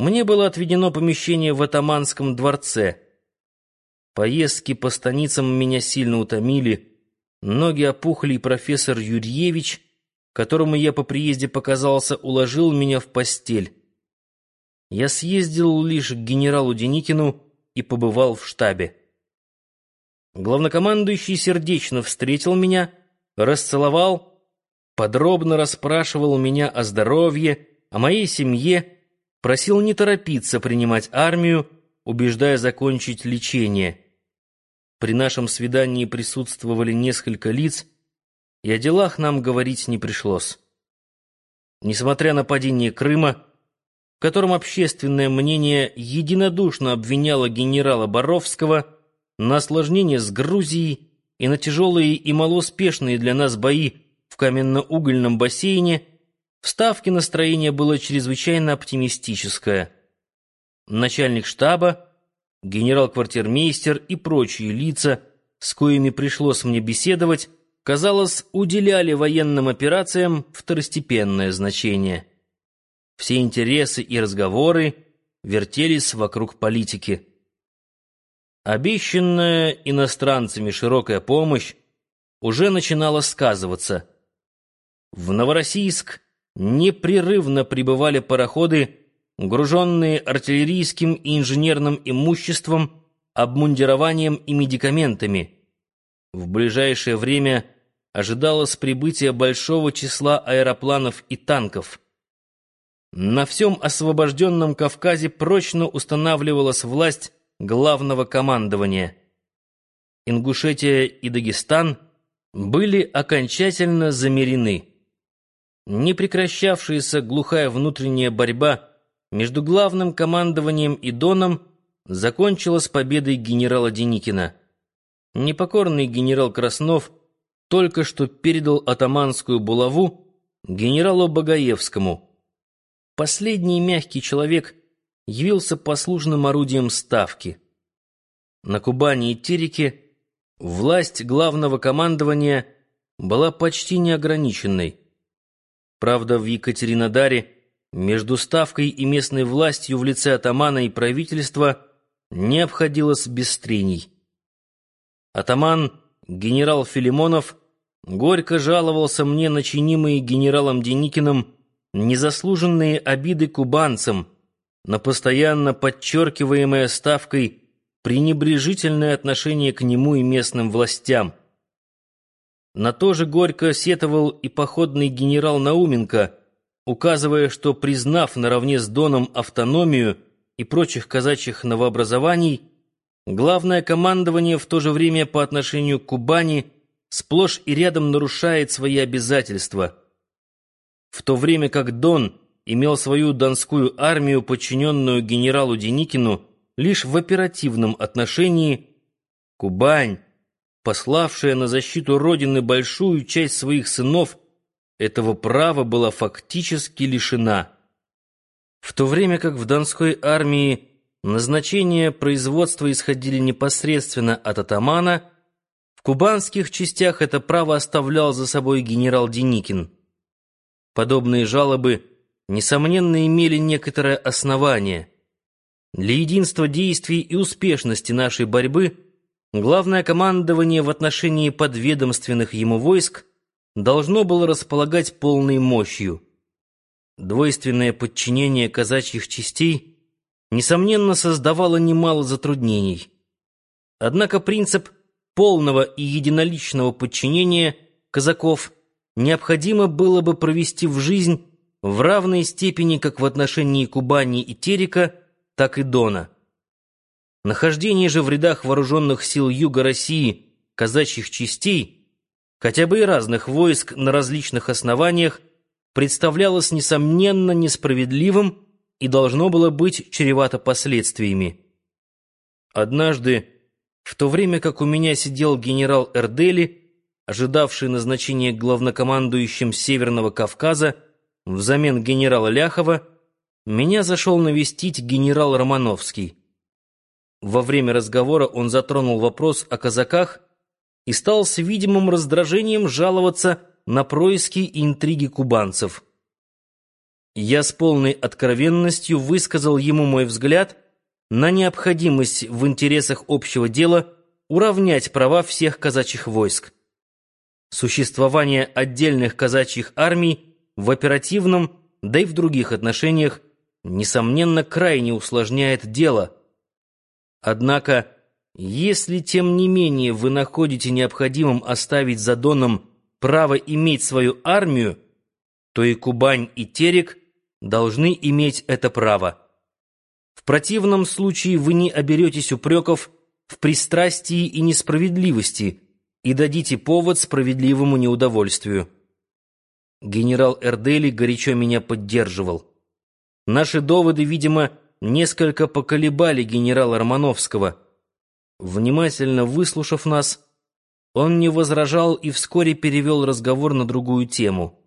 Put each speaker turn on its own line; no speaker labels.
Мне было отведено помещение в атаманском дворце. Поездки по станицам меня сильно утомили, ноги опухли, и профессор Юрьевич, которому я по приезде показался, уложил меня в постель. Я съездил лишь к генералу Деникину и побывал в штабе. Главнокомандующий сердечно встретил меня, расцеловал, подробно расспрашивал меня о здоровье, о моей семье, просил не торопиться принимать армию, убеждая закончить лечение. При нашем свидании присутствовали несколько лиц, и о делах нам говорить не пришлось. Несмотря на падение Крыма, в котором общественное мнение единодушно обвиняло генерала Боровского на осложнение с Грузией и на тяжелые и малоуспешные для нас бои в каменно-угольном бассейне, в Ставке настроение было чрезвычайно оптимистическое. Начальник штаба, генерал-квартирмейстер и прочие лица, с коими пришлось мне беседовать, казалось, уделяли военным операциям второстепенное значение. Все интересы и разговоры вертелись вокруг политики. Обещанная иностранцами широкая помощь уже начинала сказываться. В Новороссийск непрерывно прибывали пароходы, груженные артиллерийским и инженерным имуществом, обмундированием и медикаментами. В ближайшее время ожидалось прибытие большого числа аэропланов и танков. На всем освобожденном Кавказе прочно устанавливалась власть главного командования. Ингушетия и Дагестан были окончательно замерены непрекращавшаяся глухая внутренняя борьба между главным командованием и Доном закончилась победой генерала Деникина. Непокорный генерал Краснов только что передал атаманскую булаву генералу Багаевскому. Последний мягкий человек явился послужным орудием ставки. На Кубани и Тереке власть главного командования была почти неограниченной. Правда, в Екатеринодаре между Ставкой и местной властью в лице атамана и правительства не обходилось без трений. Атаман, генерал Филимонов, горько жаловался мне на чинимые генералом Деникиным незаслуженные обиды кубанцам, на постоянно подчеркиваемое Ставкой пренебрежительное отношение к нему и местным властям. На то же горько сетовал и походный генерал Науменко, указывая, что, признав наравне с Доном автономию и прочих казачьих новообразований, главное командование в то же время по отношению к Кубани сплошь и рядом нарушает свои обязательства. В то время как Дон имел свою донскую армию, подчиненную генералу Деникину, лишь в оперативном отношении, Кубань, пославшая на защиту Родины большую часть своих сынов, этого права была фактически лишена. В то время как в Донской армии назначения производства исходили непосредственно от атамана, в кубанских частях это право оставлял за собой генерал Деникин. Подобные жалобы, несомненно, имели некоторое основание. Для единства действий и успешности нашей борьбы – Главное командование в отношении подведомственных ему войск должно было располагать полной мощью. Двойственное подчинение казачьих частей, несомненно, создавало немало затруднений. Однако принцип полного и единоличного подчинения казаков необходимо было бы провести в жизнь в равной степени как в отношении Кубани и Терека, так и Дона. Нахождение же в рядах вооруженных сил Юга России казачьих частей, хотя бы и разных войск на различных основаниях, представлялось, несомненно, несправедливым и должно было быть чревато последствиями. Однажды, в то время как у меня сидел генерал Эрдели, ожидавший назначения главнокомандующим Северного Кавказа взамен генерала Ляхова, меня зашел навестить генерал Романовский. Во время разговора он затронул вопрос о казаках и стал с видимым раздражением жаловаться на происки и интриги кубанцев. Я с полной откровенностью высказал ему мой взгляд на необходимость в интересах общего дела уравнять права всех казачьих войск. Существование отдельных казачьих армий в оперативном, да и в других отношениях, несомненно, крайне усложняет дело. Однако, если тем не менее вы находите необходимым оставить за Доном право иметь свою армию, то и Кубань и Терек должны иметь это право. В противном случае вы не оберетесь упреков в пристрастии и несправедливости и дадите повод справедливому неудовольствию. Генерал Эрдели горячо меня поддерживал. Наши доводы, видимо, несколько поколебали генерала Романовского. Внимательно выслушав нас, он не возражал и вскоре перевел разговор на другую тему.